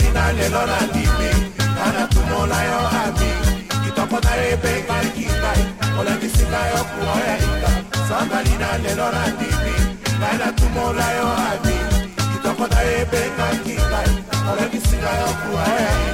mokani na lelo nandimi nga natumola yo ami kitoko nayebengaki ngai olakisinga yo kuoya inga sambali na lelo nandimi ngai natumola yo ami kitoko nayebengaki ngai olakisinga yo kuoya inga